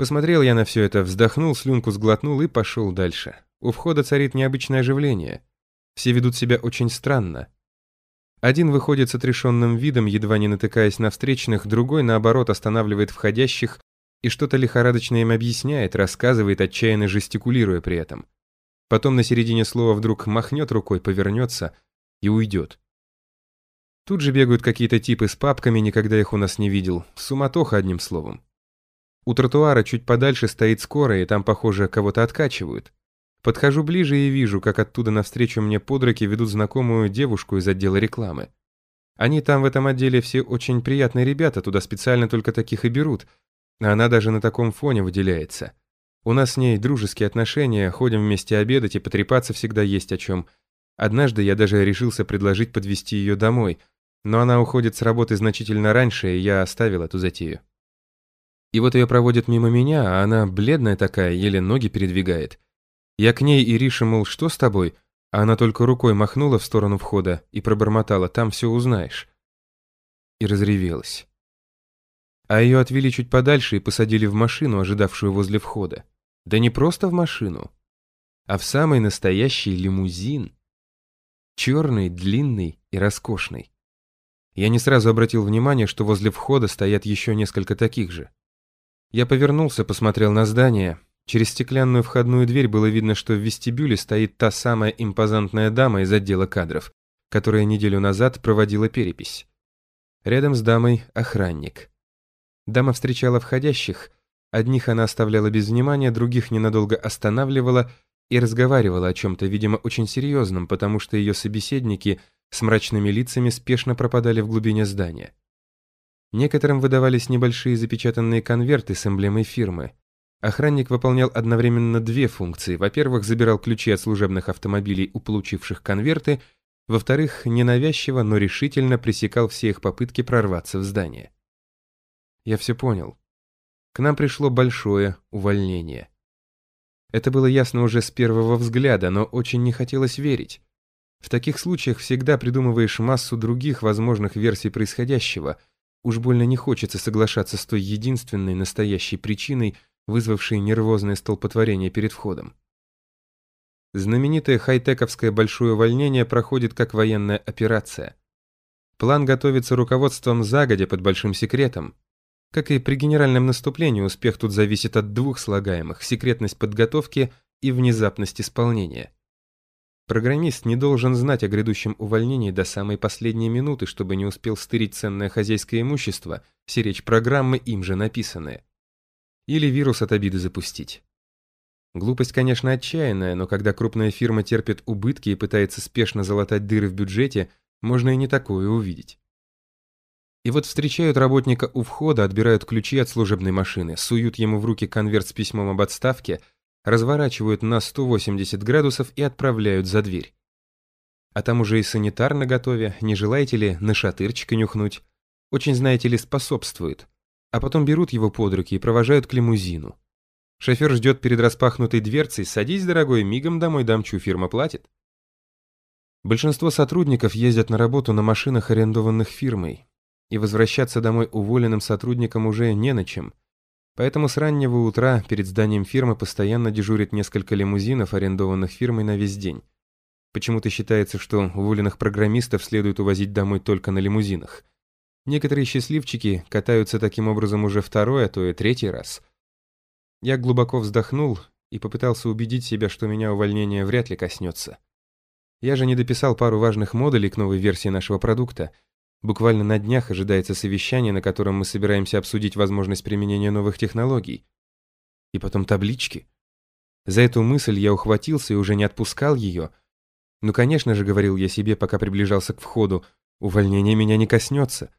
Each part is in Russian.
Посмотрел я на все это, вздохнул, слюнку сглотнул и пошел дальше. У входа царит необычное оживление. Все ведут себя очень странно. Один выходит с отрешенным видом, едва не натыкаясь на встречных, другой, наоборот, останавливает входящих и что-то лихорадочно им объясняет, рассказывает, отчаянно жестикулируя при этом. Потом на середине слова вдруг махнет рукой, повернется и уйдет. Тут же бегают какие-то типы с папками, никогда их у нас не видел. Суматоха, одним словом. У тротуара чуть подальше стоит скорая, и там, похоже, кого-то откачивают. Подхожу ближе и вижу, как оттуда навстречу мне под руки ведут знакомую девушку из отдела рекламы. Они там в этом отделе все очень приятные ребята, туда специально только таких и берут. А она даже на таком фоне выделяется. У нас с ней дружеские отношения, ходим вместе обедать и потрепаться всегда есть о чем. Однажды я даже решился предложить подвести ее домой, но она уходит с работы значительно раньше, и я оставил эту затею. И вот ее проводят мимо меня, а она бледная такая, еле ноги передвигает. Я к ней и Рише, мол, что с тобой? А она только рукой махнула в сторону входа и пробормотала, там все узнаешь. И разревелась. А ее отвели чуть подальше и посадили в машину, ожидавшую возле входа. Да не просто в машину, а в самый настоящий лимузин. Черный, длинный и роскошный. Я не сразу обратил внимание, что возле входа стоят еще несколько таких же. Я повернулся, посмотрел на здание, Через стеклянную входную дверь было видно, что в вестибюле стоит та самая импозантная дама из отдела кадров, которая неделю назад проводила перепись. Рядом с дамой охранник. Дама встречала входящих, одних она оставляла без внимания, других ненадолго останавливала и разговаривала о чем-то, видимо, очень серьезном, потому что ее собеседники с мрачными лицами спешно пропадали в глубине здания. Некоторым выдавались небольшие запечатанные конверты с эмблемой фирмы. Охранник выполнял одновременно две функции. Во-первых, забирал ключи от служебных автомобилей у получивших конверты, во-вторых, ненавязчиво, но решительно пресекал все их попытки прорваться в здание. Я все понял. К нам пришло большое увольнение. Это было ясно уже с первого взгляда, но очень не хотелось верить. В таких случаях всегда придумываешь массу других возможных версий происходящего. Уж больно не хочется соглашаться с той единственной настоящей причиной, вызвавшие нервозное столпотворение перед входом. Знаменитое хай-тековское большое увольнение проходит как военная операция. План готовится руководством загодя под большим секретом. Как и при генеральном наступлении, успех тут зависит от двух слагаемых – секретность подготовки и внезапность исполнения. Программист не должен знать о грядущем увольнении до самой последней минуты, чтобы не успел стырить ценное хозяйское имущество, сиречь программы, им же написанные. Или вирус от обиды запустить. Глупость, конечно, отчаянная, но когда крупная фирма терпит убытки и пытается спешно залатать дыры в бюджете, можно и не такое увидеть. И вот встречают работника у входа, отбирают ключи от служебной машины, суют ему в руки конверт с письмом об отставке, разворачивают на 180 градусов и отправляют за дверь. А там уже и санитар наготове, не желаете ли на шатырчика нюхнуть? Очень, знаете ли, способствует а потом берут его под руки и провожают к лимузину. Шофер ждет перед распахнутой дверцей, садись, дорогой, мигом домой дамчу, фирма платит. Большинство сотрудников ездят на работу на машинах, арендованных фирмой, и возвращаться домой уволенным сотрудникам уже не на чем. Поэтому с раннего утра перед зданием фирмы постоянно дежурит несколько лимузинов, арендованных фирмой на весь день. Почему-то считается, что уволенных программистов следует увозить домой только на лимузинах. Некоторые счастливчики катаются таким образом уже второй, а то и третий раз. Я глубоко вздохнул и попытался убедить себя, что меня увольнение вряд ли коснется. Я же не дописал пару важных модулей к новой версии нашего продукта. Буквально на днях ожидается совещание, на котором мы собираемся обсудить возможность применения новых технологий. И потом таблички. За эту мысль я ухватился и уже не отпускал ее. Ну, конечно же, говорил я себе, пока приближался к входу, увольнение меня не коснется.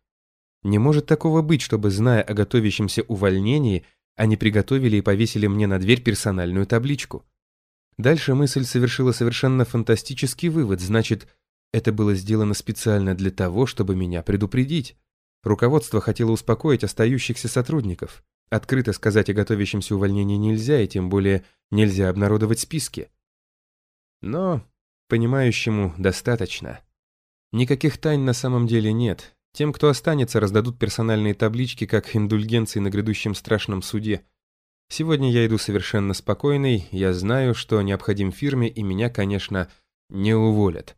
Не может такого быть, чтобы, зная о готовящемся увольнении, они приготовили и повесили мне на дверь персональную табличку. Дальше мысль совершила совершенно фантастический вывод, значит, это было сделано специально для того, чтобы меня предупредить. Руководство хотело успокоить остающихся сотрудников. Открыто сказать о готовящемся увольнении нельзя, и тем более нельзя обнародовать списки. Но понимающему достаточно. Никаких тайн на самом деле нет, тем, кто останется, раздадут персональные таблички, как индульгенции на грядущем страшном суде. Сегодня я иду совершенно спокойный, я знаю, что необходим фирме, и меня, конечно, не уволят.